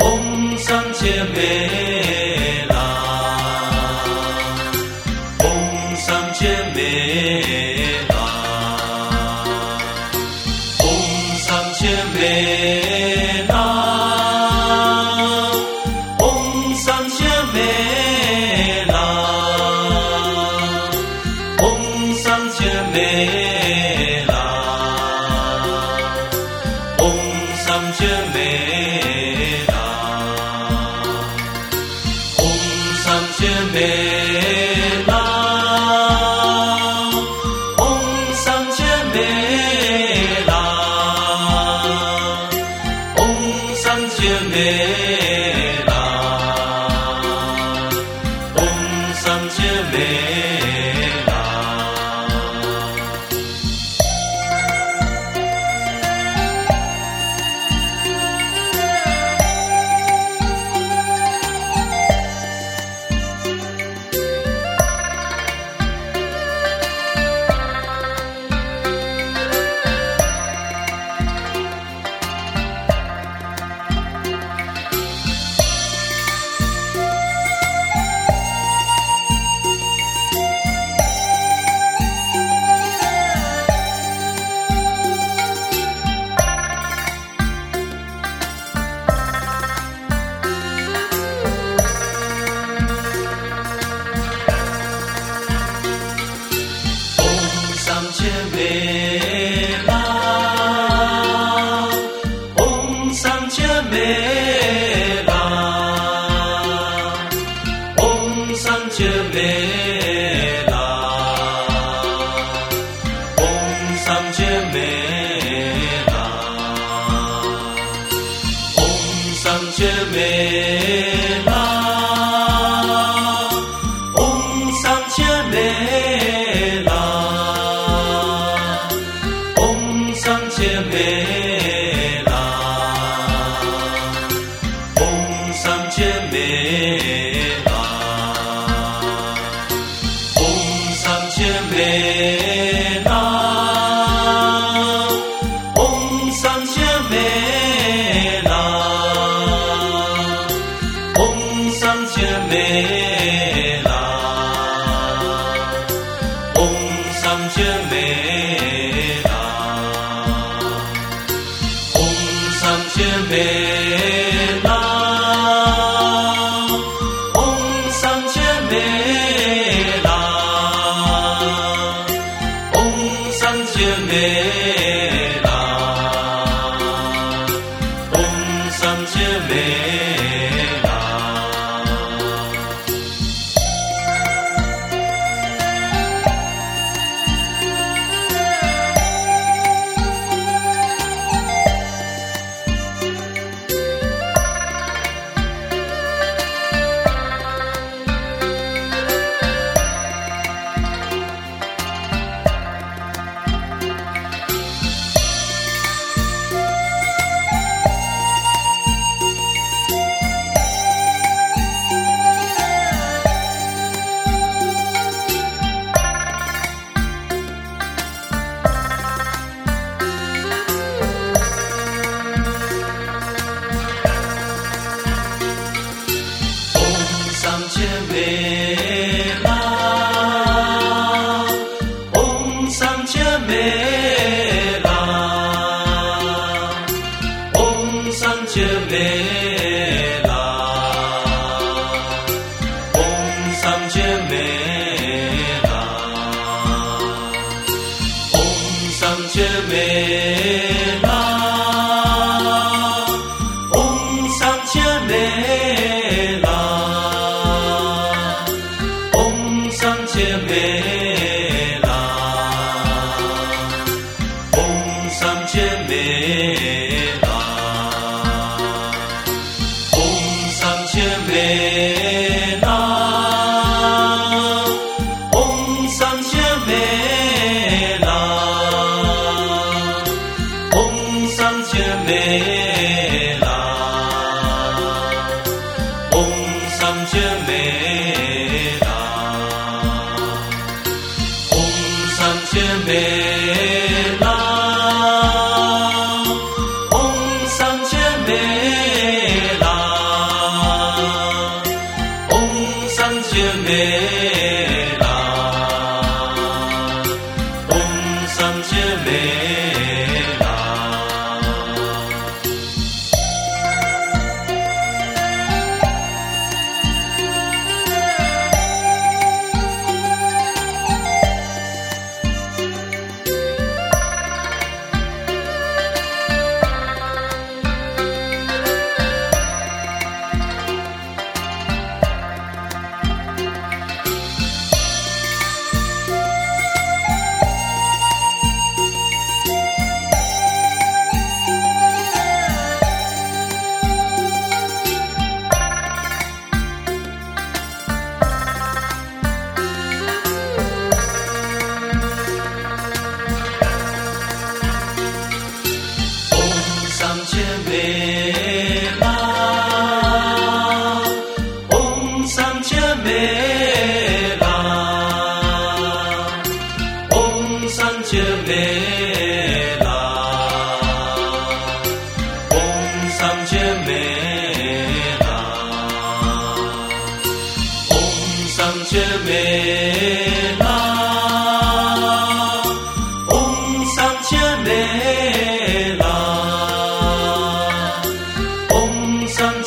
翁桑 lòng chưa Amen. mê Om san che mê la Om san che mê la Om san che mê la Om san che mê la Om san che mê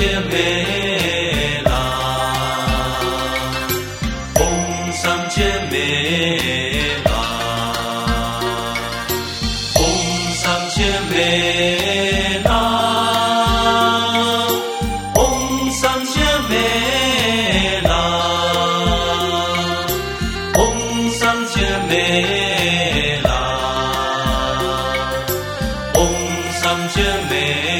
che mê la Om sam che mê la Om sam che mê la Om sam che mê la Om sam che mê la Om sam che mê la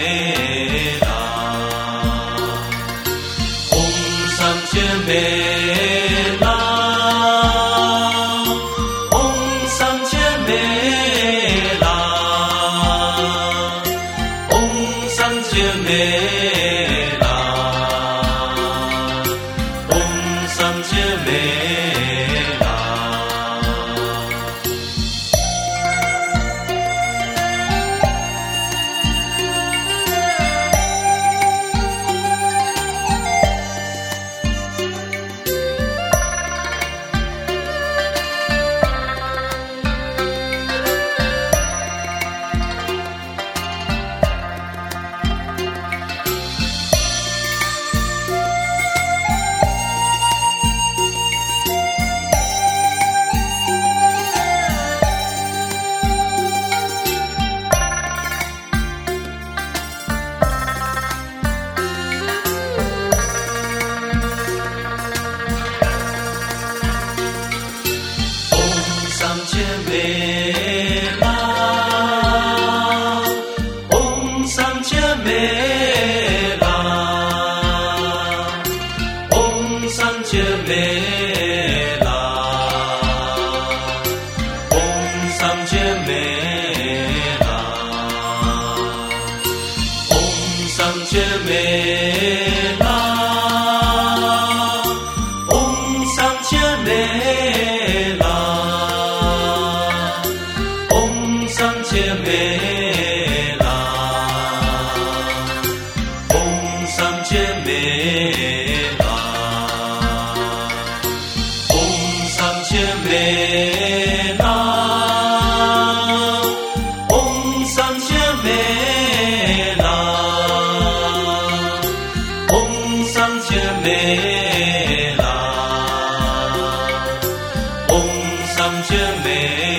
tâm chưa mệt